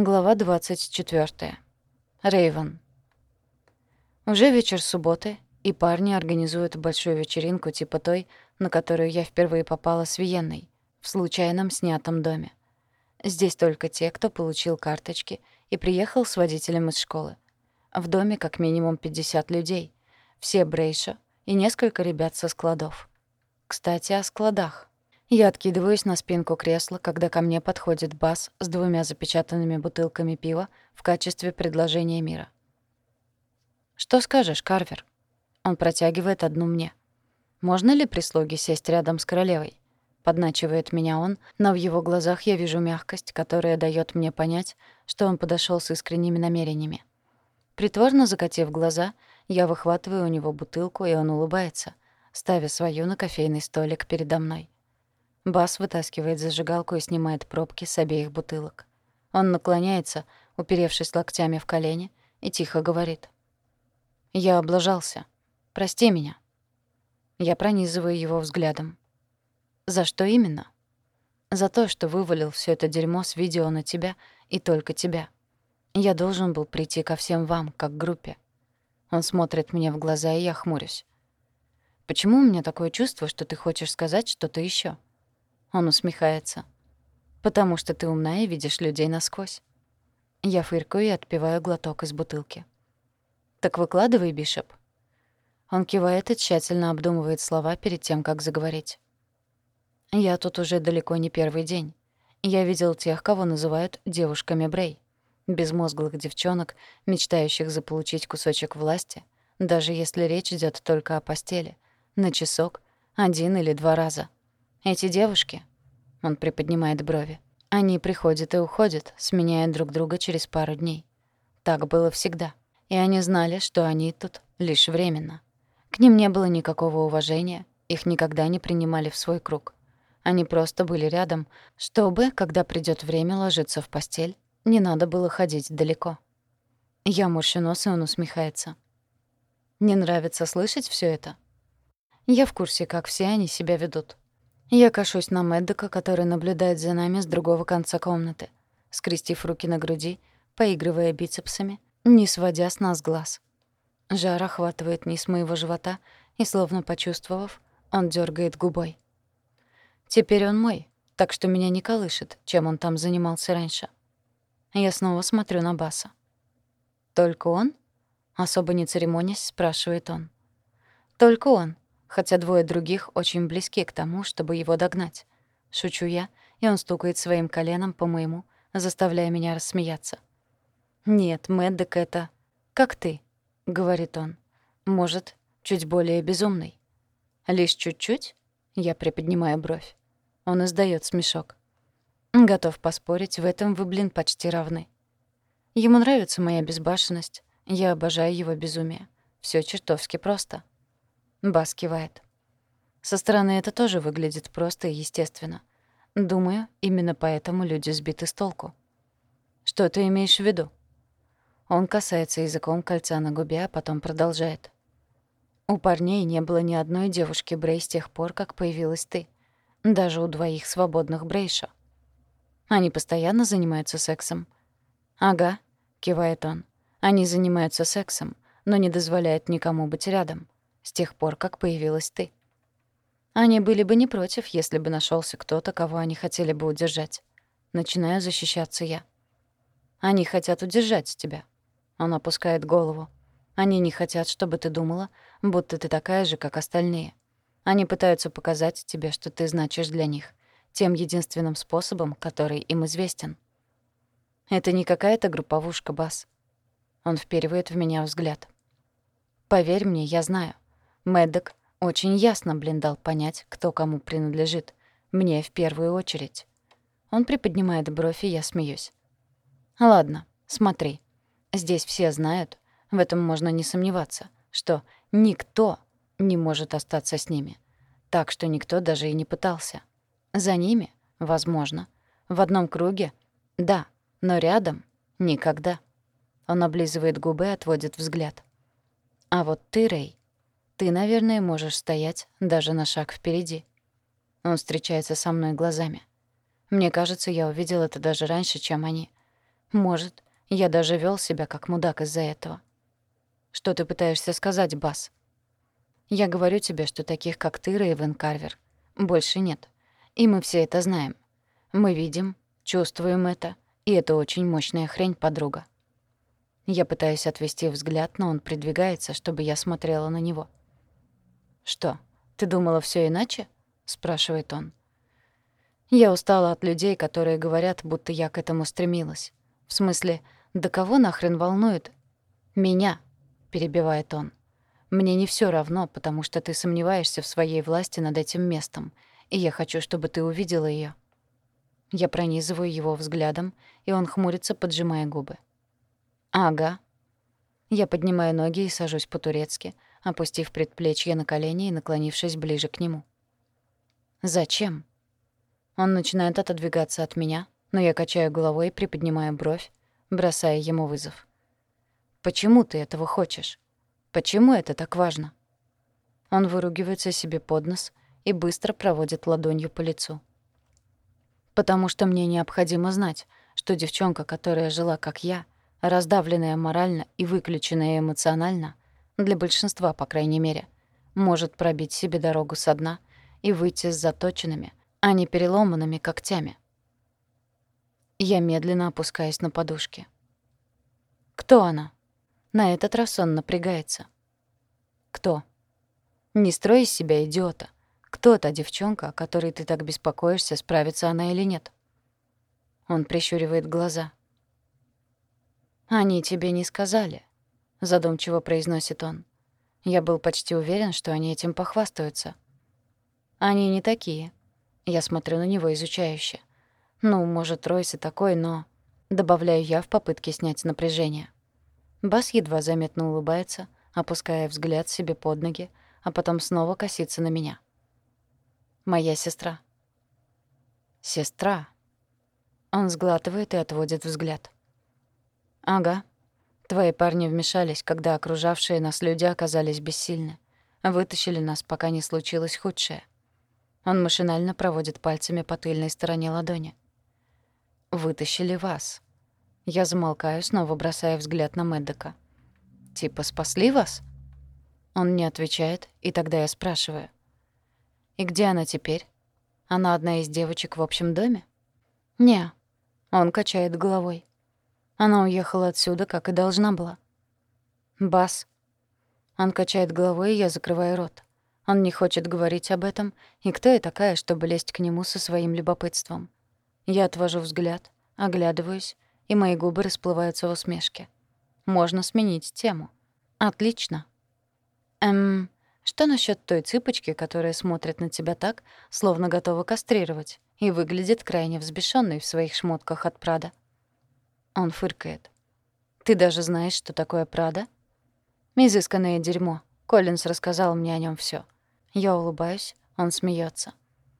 Глава 24. Рейвен. Уже вечер субботы, и парни организуют большую вечеринку типа той, на которую я впервые попала с Виенной, в случайном снятом доме. Здесь только те, кто получил карточки и приехал с водителем из школы. В доме как минимум 50 людей, все Брейша и несколько ребят со складов. Кстати, о складах. Я откидываюсь на спинку кресла, когда ко мне подходит Бас с двумя запечатанными бутылками пива в качестве предложения мира. «Что скажешь, Карвер?» Он протягивает одну мне. «Можно ли прислуге сесть рядом с королевой?» Подначивает меня он, но в его глазах я вижу мягкость, которая даёт мне понять, что он подошёл с искренними намерениями. Притворно закатив глаза, я выхватываю у него бутылку, и он улыбается, ставя свою на кофейный столик передо мной. Бас вытаскивает зажигалку и снимает пробки с обеих бутылок. Он наклоняется, уперевшись локтями в колени, и тихо говорит. «Я облажался. Прости меня». Я пронизываю его взглядом. «За что именно?» «За то, что вывалил все это дерьмо с видео на тебя и только тебя. Я должен был прийти ко всем вам, как группе». Он смотрит мне в глаза, и я хмурюсь. «Почему у меня такое чувство, что ты хочешь сказать что-то еще? Он усмехается. «Потому что ты умная и видишь людей насквозь». Я фыркаю и отпиваю глоток из бутылки. «Так выкладывай, Бишоп». Он кивает и тщательно обдумывает слова перед тем, как заговорить. «Я тут уже далеко не первый день. Я видел тех, кого называют девушками Брей. Безмозглых девчонок, мечтающих заполучить кусочек власти, даже если речь идет только о постели, на часок, один или два раза. Эти девушки, он приподнимает брови, они приходят и уходят, сменяя друг друга через пару дней. Так было всегда. И они знали, что они тут лишь временно. К ним не было никакого уважения, их никогда не принимали в свой круг. Они просто были рядом, чтобы, когда придёт время ложиться в постель, не надо было ходить далеко. Я морщу нос, и он усмехается. Не нравится слышать всё это? Я в курсе, как все они себя ведут. Я кашусь на Мэддока, который наблюдает за нами с другого конца комнаты, скрестив руки на груди, поигрывая бицепсами, не сводя с нас глаз. Жар охватывает низ моего живота, и, словно почувствовав, он дергает губой. Теперь он мой, так что меня не колышет, чем он там занимался раньше. Я снова смотрю на Баса. «Только он?» — особо не церемонясь, спрашивает он. «Только он», хотя двое других очень близки к тому, чтобы его догнать. Шучу я, и он стукает своим коленом по моему, заставляя меня рассмеяться. «Нет, Мэддек — это... как ты», — говорит он. «Может, чуть более безумный». «Лишь чуть-чуть?» — я приподнимаю бровь. Он издаёт смешок. «Готов поспорить, в этом вы, блин, почти равны». Ему нравится моя безбашенность, я обожаю его безумие. Всё чертовски просто. Бас кивает. Со стороны это тоже выглядит просто и естественно. Думаю, именно поэтому люди сбиты с толку. Что ты имеешь в виду? Он касается языком кольца на губе, а потом продолжает. У парней не было ни одной девушки Брей с тех пор, как появилась ты. Даже у двоих свободных Брейша. Они постоянно занимаются сексом. «Ага», — кивает он. «Они занимаются сексом, но не дозволяют никому быть рядом с тех пор, как появилась ты. Они были бы не против, если бы нашелся кто-то, кого они хотели бы удержать. Начинаю защищаться я. Они хотят удержать тебя. Он опускает голову. Они не хотят, чтобы ты думала, будто ты такая же, как остальные. Они пытаются показать тебе, что ты значишь для них, тем единственным способом, который им известен. Это не какая-то групповушка, Бас. Он впервые в меня взгляд. Поверь мне, я знаю. Мэддок очень ясно, блин, дал понять, кто кому принадлежит. Мне в первую очередь. Он приподнимает бровь, и я смеюсь. Ладно, смотри. Здесь все знают, в этом можно не сомневаться, что никто не может остаться с ними. Так что никто даже и не пытался. За ними, возможно. В одном круге — да, но рядом — никогда. Он облизывает губы и отводит взгляд. А вот ты, Рэй, ты, наверное, можешь стоять даже на шаг впереди. Он встречается со мной глазами. Мне кажется, я увидел это даже раньше, чем они. Может, я даже вел себя как мудак из-за этого. Что ты пытаешься сказать, Бас? Я говорю тебе, что таких, как ты, Рейвен Карвер, больше нет. И мы все это знаем. Мы видим, чувствуем это, и это очень мощная хрень, подруга. Я пытаюсь отвести взгляд, но он придвигается, чтобы я смотрела на него. «Что, ты думала все иначе?» — спрашивает он. Я устала от людей, которые говорят, будто я к этому стремилась. В смысле, да кого нахрен волнует? Меня, перебивает он. Мне не все равно, потому что ты сомневаешься в своей власти над этим местом, и я хочу, чтобы ты увидела ее. Я пронизываю его взглядом, и он хмурится, поджимая губы. «Ага». Я поднимаю ноги и сажусь по-турецки, опустив предплечье на колени и наклонившись ближе к нему. «Зачем?» Он начинает отодвигаться от меня, но я качаю головой и приподнимаю бровь, бросая ему вызов. «Почему ты этого хочешь? Почему это так важно?» Он выругивается себе под нос и быстро проводит ладонью по лицу. «Потому что мне необходимо знать, что девчонка, которая жила как я — раздавленная морально и выключенная эмоционально, для большинства, по крайней мере, может пробить себе дорогу со дна и выйти с заточенными, а не переломанными когтями. Я медленно опускаюсь на подушки. Кто она? На этот раз он напрягается. Кто? Не строй из себя идиота. Кто та девчонка, о которой ты так беспокоишься, справится она или нет? Он прищуривает глаза. «Они тебе не сказали», — задумчиво произносит он. Я был почти уверен, что они этим похвастаются. «Они не такие». Я смотрю на него изучающе. «Ну, может, Ройс и такой, но...» Добавляю я в попытке снять напряжение. Бас едва заметно улыбается, опуская взгляд себе под ноги, а потом снова косится на меня. «Моя сестра». «Сестра». Он сглатывает и отводит взгляд. «Ага. Твои парни вмешались, когда окружавшие нас люди оказались бессильны. Вытащили нас, пока не случилось худшее». Он машинально проводит пальцами по тыльной стороне ладони. «Вытащили вас». Я замолкаю, снова бросая взгляд на Мэддека. «Типа спасли вас?» Он не отвечает, и тогда я спрашиваю. «И где она теперь? Она одна из девочек в общем доме?» «Не». Он качает головой. Она уехала отсюда, как и должна была. Бас. Он качает головой, и я закрываю рот. Он не хочет говорить об этом, и кто я такая, чтобы лезть к нему со своим любопытством? Я отвожу взгляд, оглядываюсь, и мои губы расплываются в усмешке. Можно сменить тему. Отлично. Эм, что насчет той цыпочки, которая смотрит на тебя так, словно готова кастрировать, и выглядит крайне взбешенной в своих шмотках от Прада? Он фыркает. «Ты даже знаешь, что такое Прада?» «Изысканное дерьмо. Коллинз рассказал мне о нем все. Я улыбаюсь, он смеется.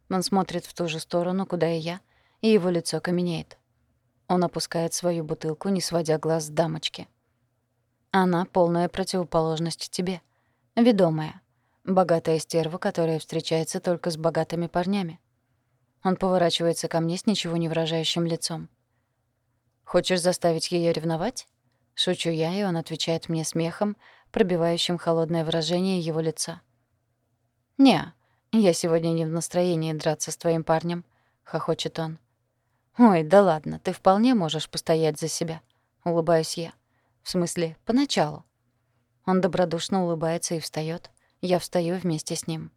Он смотрит в ту же сторону, куда и я, и его лицо каменеет. Он опускает свою бутылку, не сводя глаз с дамочки. Она — полная противоположность тебе. Ведомая. Богатая стерва, которая встречается только с богатыми парнями. Он поворачивается ко мне с ничего не выражающим лицом. Хочешь заставить ее ревновать? Шучу я, и он отвечает мне смехом, пробивающим холодное выражение его лица. «Не, я сегодня не в настроении драться с твоим парнем», — хохочет он. «Ой, да ладно, ты вполне можешь постоять за себя», — улыбаюсь я. «В смысле, поначалу». Он добродушно улыбается и встаёт. Я встаю вместе с ним.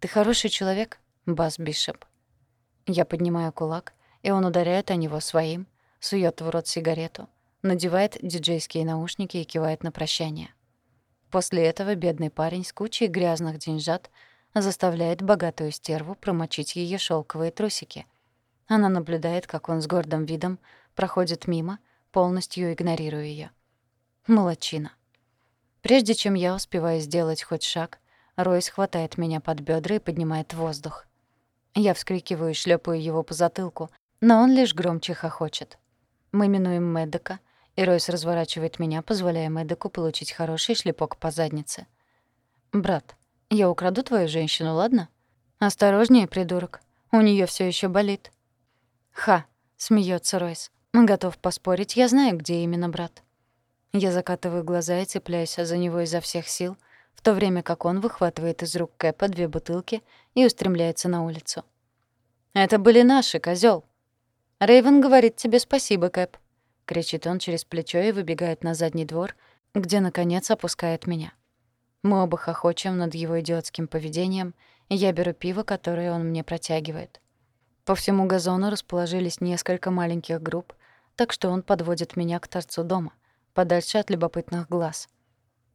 «Ты хороший человек, Бас Бишоп». Я поднимаю кулак, и он ударяет о него своим, сует в рот сигарету, надевает диджейские наушники и кивает на прощание. После этого бедный парень с кучей грязных деньжат заставляет богатую стерву промочить ее шелковые трусики. Она наблюдает, как он с гордым видом проходит мимо, полностью игнорируя ее. Молодчина. Прежде чем я успеваю сделать хоть шаг, Ройс хватает меня под бедра и поднимает в воздух. Я вскрикиваю и шлепаю его по затылку, но он лишь громче хохочет. Мы минуем Мэддека, и Ройс разворачивает меня, позволяя Мэддеку получить хороший шлепок по заднице. «Брат, я украду твою женщину, ладно? Осторожнее, придурок. У нее все еще болит». «Ха!» — смеется Ройс. Готов поспорить, я знаю, где именно брат. Я закатываю глаза и цепляюсь за него изо всех сил, в то время как он выхватывает из рук Кэпа две бутылки и устремляется на улицу. «Это были наши, козёл!» «Рэйвен говорит тебе спасибо, Кэп», — кричит он через плечо и выбегает на задний двор, где, наконец, опускает меня. Мы оба хохочем над его идиотским поведением, и я беру пиво, которое он мне протягивает. По всему газону расположились несколько маленьких групп, так что он подводит меня к торцу дома, подальше от любопытных глаз.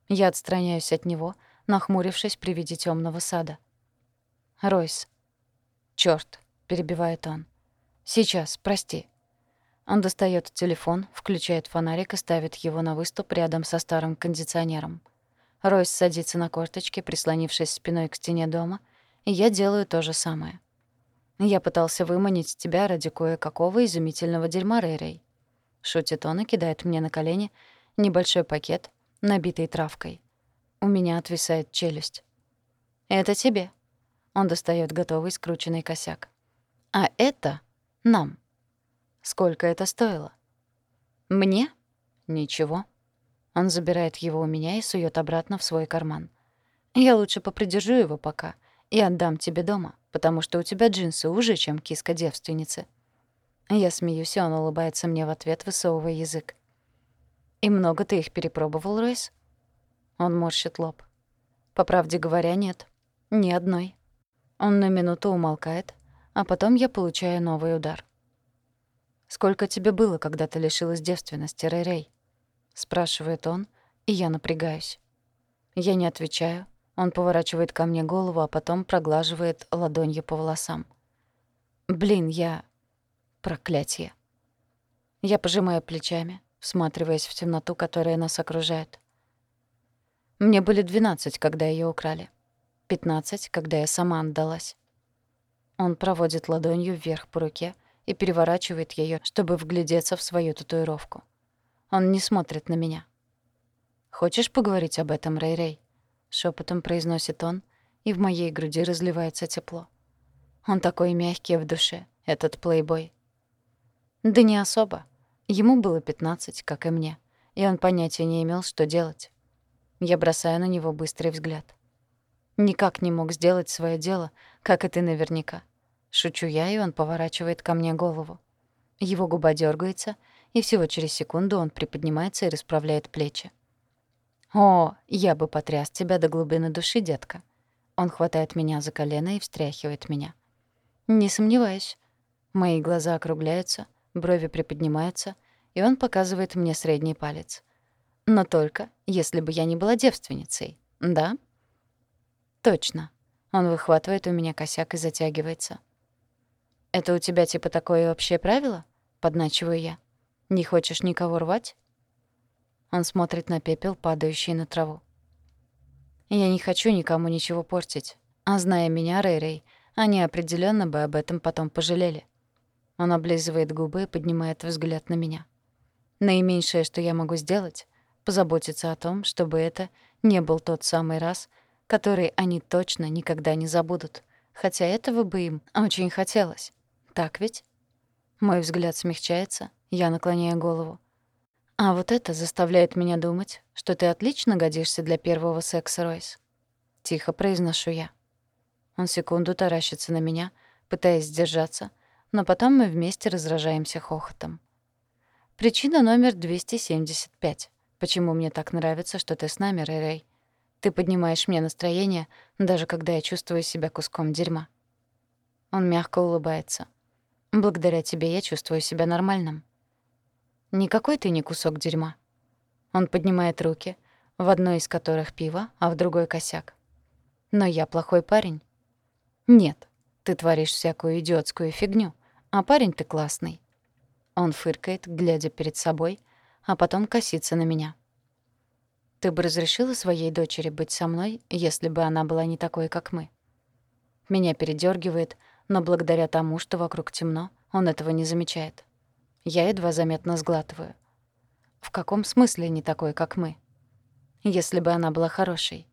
Я отстраняюсь от него, нахмурившись при виде темного сада. «Ройс». «Чёрт», — перебивает он. «Сейчас, прости». Он достает телефон, включает фонарик и ставит его на выступ рядом со старым кондиционером. Ройс садится на корточки, прислонившись спиной к стене дома, и я делаю то же самое. «Я пытался выманить тебя ради кое-какого изумительного дерьма, Рэй-Рэй». Шутит он и кидает мне на колени небольшой пакет, набитый травкой. У меня отвисает челюсть. «Это тебе». Он достает готовый скрученный косяк. «А это нам». «Сколько это стоило?» «Мне?» «Ничего». Он забирает его у меня и сует обратно в свой карман. «Я лучше попридержу его пока и отдам тебе дома, потому что у тебя джинсы уже, чем киска девственницы». Я смеюсь, и он улыбается мне в ответ, высовывая язык. «И много ты их перепробовал, Ройс?» Он морщит лоб. «По правде говоря, нет. Ни одной». Он на минуту умолкает, а потом я получаю новый удар. «Сколько тебе было, когда ты лишилась девственности, Рэй-Рэй?» — спрашивает он, и я напрягаюсь. Я не отвечаю. Он поворачивает ко мне голову, а потом проглаживает ладонью по волосам. «Блин, я... проклятие!» Я пожимаю плечами, всматриваясь в темноту, которая нас окружает. Мне были двенадцать, когда ее украли. Пятнадцать, когда я сама отдалась. Он проводит ладонью вверх по руке и переворачивает ее, чтобы вглядеться в свою татуировку. Он не смотрит на меня. «Хочешь поговорить об этом, Рэй-Рэй?» — шепотом произносит он, и в моей груди разливается тепло. Он такой мягкий в душе, этот плейбой. Да не особо. Ему было пятнадцать, как и мне, и он понятия не имел, что делать. Я бросаю на него быстрый взгляд. Никак не мог сделать свое дело, как и ты наверняка. Шучу я, и он поворачивает ко мне голову. Его губа дергается, и всего через секунду он приподнимается и расправляет плечи. «О, я бы потряс тебя до глубины души, детка». Он хватает меня за колено и встряхивает меня. «Не сомневаюсь». Мои глаза округляются, брови приподнимаются, и он показывает мне средний палец. «Но только, если бы я не была девственницей, да?» «Точно». Он выхватывает у меня косяк и затягивается. «Это у тебя типа такое общее правило?» — подначиваю я. Не хочешь никого рвать?» Он смотрит на пепел, падающий на траву. «Я не хочу никому ничего портить. А зная меня, Рэй-Рэй, они определенно бы об этом потом пожалели». Он облизывает губы и поднимает взгляд на меня. Наименьшее, что я могу сделать, позаботиться о том, чтобы это не был тот самый раз, который они точно никогда не забудут, хотя этого бы им очень хотелось. Так ведь? Мой взгляд смягчается, я наклоняю голову. А вот это заставляет меня думать, что ты отлично годишься для первого секса, Ройс. Тихо произношу я. Он секунду таращится на меня, пытаясь сдержаться, но потом мы вместе разражаемся хохотом. Причина номер 275. Почему мне так нравится, что ты с нами, Рэй-Рэй? Ты поднимаешь мне настроение, даже когда я чувствую себя куском дерьма. Он мягко улыбается. Благодаря тебе я чувствую себя нормальным. Никакой ты не кусок дерьма. Он поднимает руки, в одной из которых пиво, а в другой косяк. Но я плохой парень. Нет, ты творишь всякую идиотскую фигню, а парень ты классный. Он фыркает, глядя перед собой, а потом косится на меня. Ты бы разрешила своей дочери быть со мной, если бы она была не такой, как мы? Меня передергивает, но благодаря тому, что вокруг темно, он этого не замечает. Я едва заметно сглатываю. В каком смысле не такой, как мы? Если бы она была хорошей.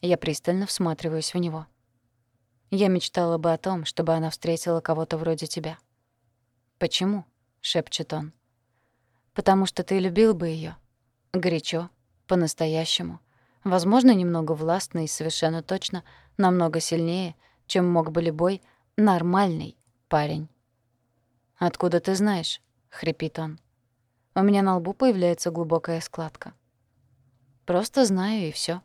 Я пристально всматриваюсь в него. Я мечтала бы о том, чтобы она встретила кого-то вроде тебя. Почему? шепчет он. «Потому что ты любил бы ее Горячо, по-настоящему. Возможно, немного властно и совершенно точно намного сильнее, чем мог бы любой нормальный парень. «Откуда ты знаешь?» — хрипит он. У меня на лбу появляется глубокая складка. «Просто знаю, и все.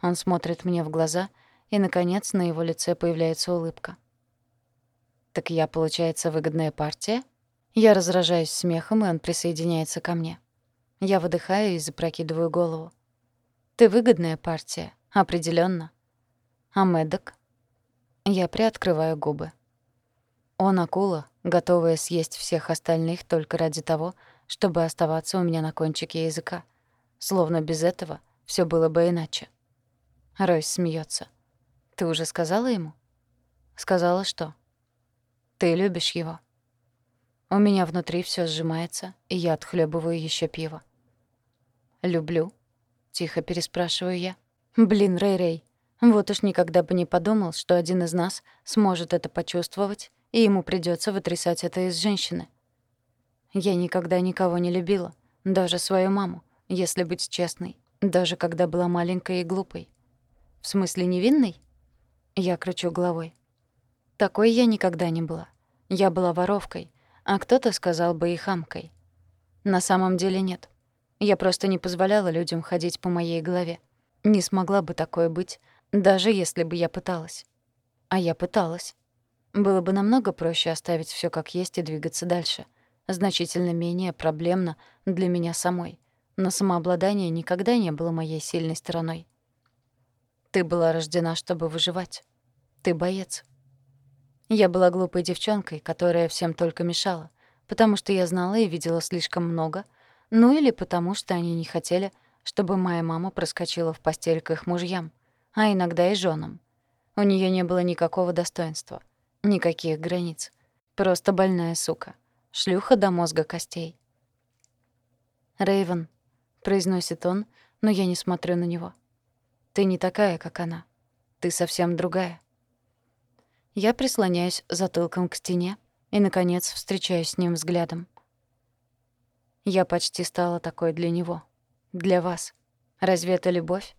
Он смотрит мне в глаза, и, наконец, на его лице появляется улыбка. «Так я, получается, выгодная партия?» Я разражаюсь смехом, и он присоединяется ко мне. Я выдыхаю и запрокидываю голову. «Ты выгодная партия, определенно. А Мэддок?» Я приоткрываю губы. Он акула, готовая съесть всех остальных только ради того, чтобы оставаться у меня на кончике языка. Словно без этого все было бы иначе. Ройс смеется. «Ты уже сказала ему?» «Сказала что?» «Ты любишь его». У меня внутри все сжимается, и я отхлебываю еще пиво. «Люблю?» — тихо переспрашиваю я. «Блин, Рэй-Рэй, вот уж никогда бы не подумал, что один из нас сможет это почувствовать, и ему придется вытрясать это из женщины. Я никогда никого не любила, даже свою маму, если быть честной, даже когда была маленькой и глупой. В смысле невинной? Я кручу головой. Такой я никогда не была. Я была воровкой, а кто-то сказал бы и хамкой. На самом деле нет. Я просто не позволяла людям ходить по моей голове. Не смогла бы такое быть, даже если бы я пыталась. А я пыталась. Было бы намного проще оставить все как есть и двигаться дальше. Значительно менее проблемно для меня самой. Но самообладание никогда не было моей сильной стороной. Ты была рождена, чтобы выживать. Ты боец. Я была глупой девчонкой, которая всем только мешала, потому что я знала и видела слишком много — ну или потому, что они не хотели, чтобы моя мама проскочила в постель к их мужьям, а иногда и женам. У нее не было никакого достоинства, никаких границ. Просто больная сука. Шлюха до мозга костей. Рейвен, произносит он, но я не смотрю на него. Ты не такая, как она. Ты совсем другая. Я прислоняюсь затылком к стене и наконец встречаюсь с ним взглядом. Я почти стала такой для него. Для вас. Разве это любовь?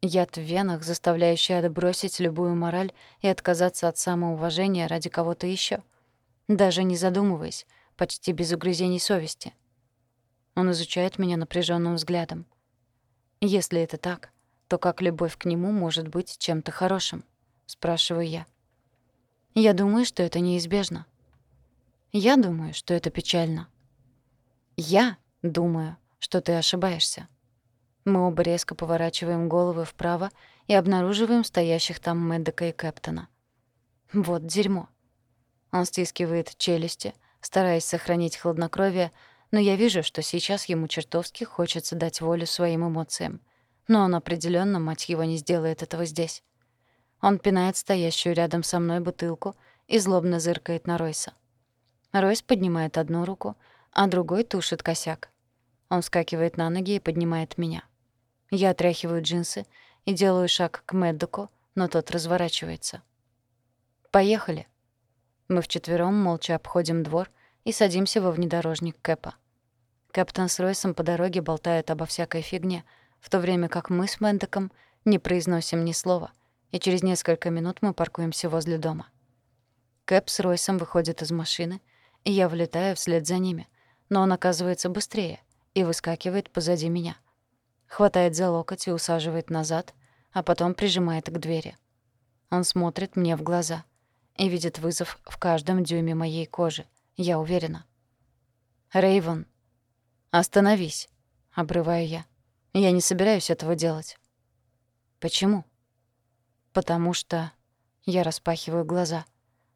Яд в венах, заставляющий отбросить любую мораль и отказаться от самоуважения ради кого-то еще, Даже не задумываясь, почти без угрызений совести. Он изучает меня напряженным взглядом. Если это так, то как любовь к нему может быть чем-то хорошим? Спрашиваю я. Я думаю, что это неизбежно. Я думаю, что это печально. Я думаю, что ты ошибаешься. Мы оба резко поворачиваем головы вправо и обнаруживаем стоящих там Мэддека и Кэптона. Вот дерьмо. Он стискивает челюсти, стараясь сохранить хладнокровие, но я вижу, что сейчас ему чертовски хочется дать волю своим эмоциям. Но он определенно, мать его, не сделает этого здесь. Он пинает стоящую рядом со мной бутылку и злобно зыркает на Ройса. Ройс поднимает одну руку — а другой тушит косяк. Он вскакивает на ноги и поднимает меня. Я отряхиваю джинсы и делаю шаг к Мэддоку, но тот разворачивается. «Поехали». Мы вчетвером молча обходим двор и садимся во внедорожник Кэпа. Капитан с Ройсом по дороге болтают обо всякой фигне, в то время как мы с Мэддоком не произносим ни слова, и через несколько минут мы паркуемся возле дома. Кэп с Ройсом выходит из машины, и я влетаю вслед за ними — но он оказывается быстрее и выскакивает позади меня. Хватает за локоть и усаживает назад, а потом прижимает к двери. Он смотрит мне в глаза и видит вызов в каждом дюйме моей кожи, я уверена. Рейвен, остановись, обрываю я. Я не собираюсь этого делать. Почему? Потому что я распахиваю глаза,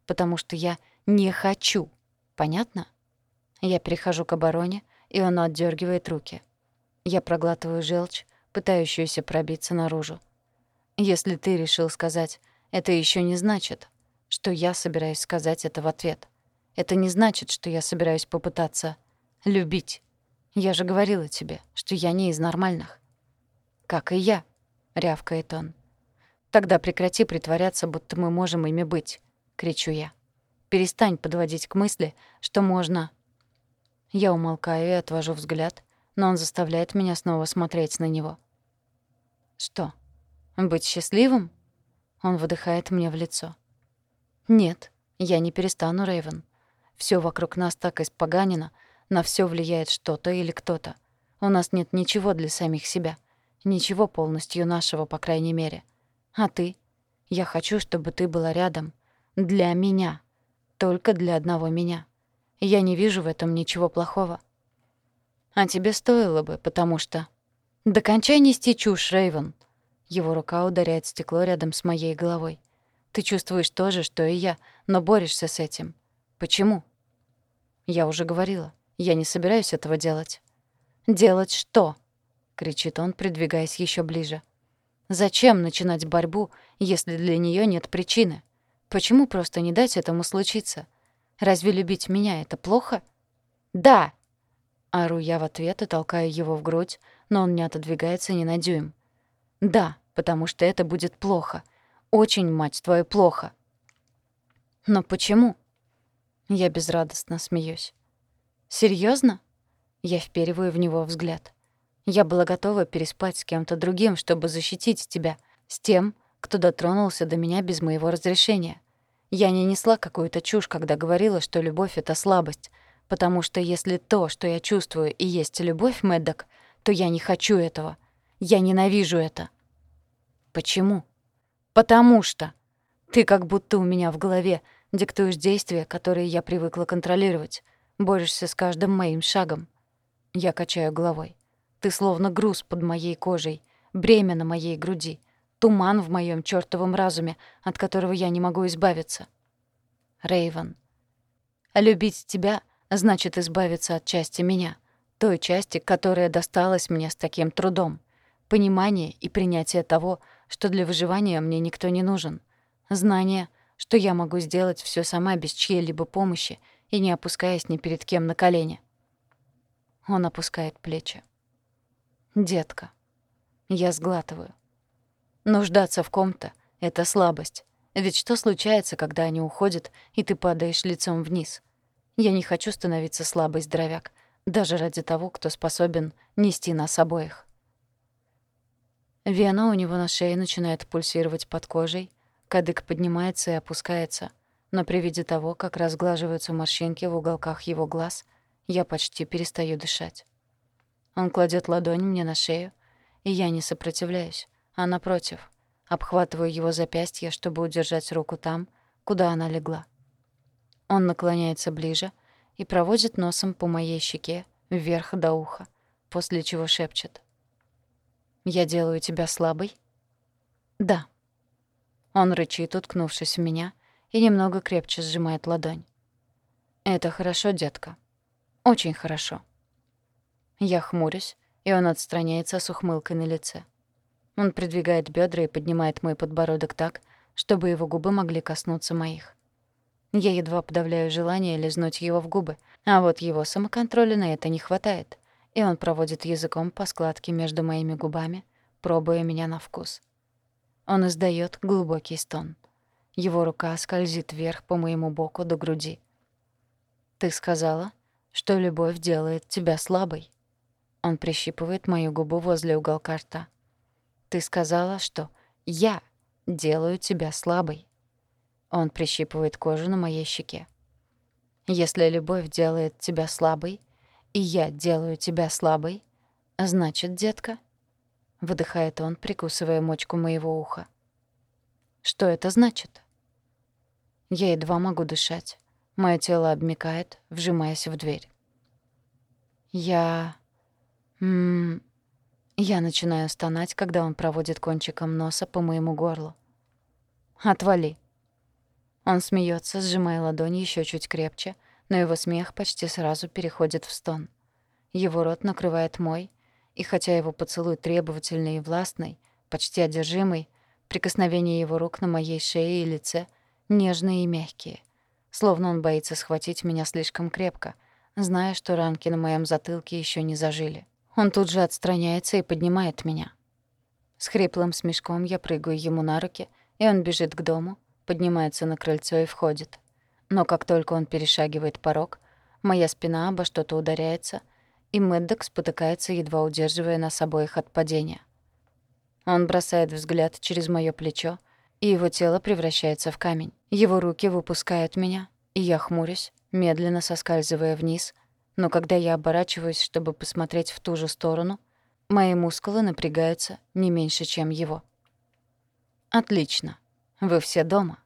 потому что я не хочу. Понятно? Я перехожу к обороне, и он отдергивает руки. Я проглатываю желчь, пытающуюся пробиться наружу. Если ты решил сказать, это еще не значит, что я собираюсь сказать это в ответ. Это не значит, что я собираюсь попытаться любить. Я же говорила тебе, что я не из нормальных. Как и я, рявкает он. Тогда прекрати притворяться, будто мы можем ими быть, кричу я. Перестань подводить к мысли, что можно Я умолкаю и отвожу взгляд, но он заставляет меня снова смотреть на него. «Что? Быть счастливым?» Он выдыхает мне в лицо. «Нет, я не перестану, Рэйвен. Всё вокруг нас так испоганено, на всё влияет что-то или кто-то. У нас нет ничего для самих себя. Ничего полностью нашего, по крайней мере. А ты? Я хочу, чтобы ты была рядом. Для меня. Только для одного меня. Я не вижу в этом ничего плохого. А тебе стоило бы, потому что... Докончай нести чушь, Рэйвен. Его рука ударяет стекло рядом с моей головой. Ты чувствуешь то же, что и я, но борешься с этим. Почему? Я уже говорила. Я не собираюсь этого делать. Делать что? кричит он, придвигаясь еще ближе. Зачем начинать борьбу, если для нее нет причины? Почему просто не дать этому случиться? Разве любить меня — это плохо? Да! Ору я в ответ и толкаю его в грудь, но он не отодвигается ни на дюйм. Да, потому что это будет плохо. Очень, мать твою, плохо. Но почему? Я безрадостно смеюсь. Серьезно? Я впериваю в него взгляд. Я была готова переспать с кем-то другим, чтобы защитить тебя, с тем, кто дотронулся до меня без моего разрешения. Я не несла какую-то чушь, когда говорила, что любовь — это слабость, потому что если то, что я чувствую, и есть любовь, Мэддок, то я не хочу этого. Я ненавижу это. Почему? Потому что. Ты как будто у меня в голове диктуешь действия, которые я привыкла контролировать. Борешься с каждым моим шагом. Я качаю головой. Ты словно груз под моей кожей, бремя на моей груди — туман в моем чёртовом разуме, от которого я не могу избавиться. Рейвен. Любить тебя значит избавиться от части меня, той части, которая досталась мне с таким трудом. Понимание и принятие того, что для выживания мне никто не нужен. Знание, что я могу сделать всё сама без чьей-либо помощи и не опускаясь ни перед кем на колени. Он опускает плечи. «Детка». Я сглатываю. Нуждаться в ком-то — это слабость. Ведь что случается, когда они уходят, и ты падаешь лицом вниз? Я не хочу становиться слабой здоровяк, даже ради того, кто способен нести нас обоих. Вена у него на шее начинает пульсировать под кожей, кадык поднимается и опускается, но при виде того, как разглаживаются морщинки в уголках его глаз, я почти перестаю дышать. Он кладет ладонь мне на шею, и я не сопротивляюсь а напротив, обхватываю его запястье, чтобы удержать руку там, куда она легла. Он наклоняется ближе и проводит носом по моей щеке вверх до уха, после чего шепчет. «Я делаю тебя слабой?» «Да». Он рычит, уткнувшись в меня, и немного крепче сжимает ладонь. «Это хорошо, детка. Очень хорошо». Я хмурюсь, и он отстраняется с ухмылкой на лице. Он придвигает бедра и поднимает мой подбородок так, чтобы его губы могли коснуться моих. Я едва подавляю желание лизнуть его в губы, а вот его самоконтроля на это не хватает, и он проводит языком по складке между моими губами, пробуя меня на вкус. Он издает глубокий стон. Его рука скользит вверх по моему боку до груди. «Ты сказала, что любовь делает тебя слабой». Он прищипывает мою губу возле уголка рта. Ты сказала, что я делаю тебя слабой. Он прищипывает кожу на моей щеке. Если любовь делает тебя слабой, и я делаю тебя слабой, значит, детка, выдыхает он, прикусывая мочку моего уха. Что это значит? Я едва могу дышать. Моё тело обмякает, вжимаясь в дверь. Я... -м, я начинаю стонать, когда он проводит кончиком носа по моему горлу. «Отвали». Он смеется, сжимая ладонь еще чуть крепче, но его смех почти сразу переходит в стон. Его рот накрывает мой, и хотя его поцелуй требовательный и властный, почти одержимый, прикосновения его рук на моей шее и лице нежные и мягкие, словно он боится схватить меня слишком крепко, зная, что ранки на моем затылке еще не зажили. Он тут же отстраняется и поднимает меня. С хриплым смешком я прыгаю ему на руки, и он бежит к дому, поднимается на крыльцо и входит. Но как только он перешагивает порог, Моя спина обо что-то ударяется, и Мэддок спотыкается, едва удерживая нас обоих от падения. Он бросает взгляд через моё плечо, и его тело превращается в камень. Его руки выпускают меня, и я хмурюсь, медленно соскальзывая вниз, но когда я оборачиваюсь, чтобы посмотреть в ту же сторону, мои мускулы напрягаются не меньше, чем его. «Отлично. Вы все дома».